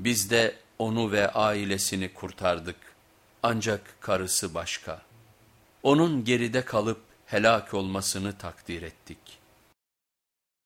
Biz de onu ve ailesini kurtardık ancak karısı başka. Onun geride kalıp helak olmasını takdir ettik.''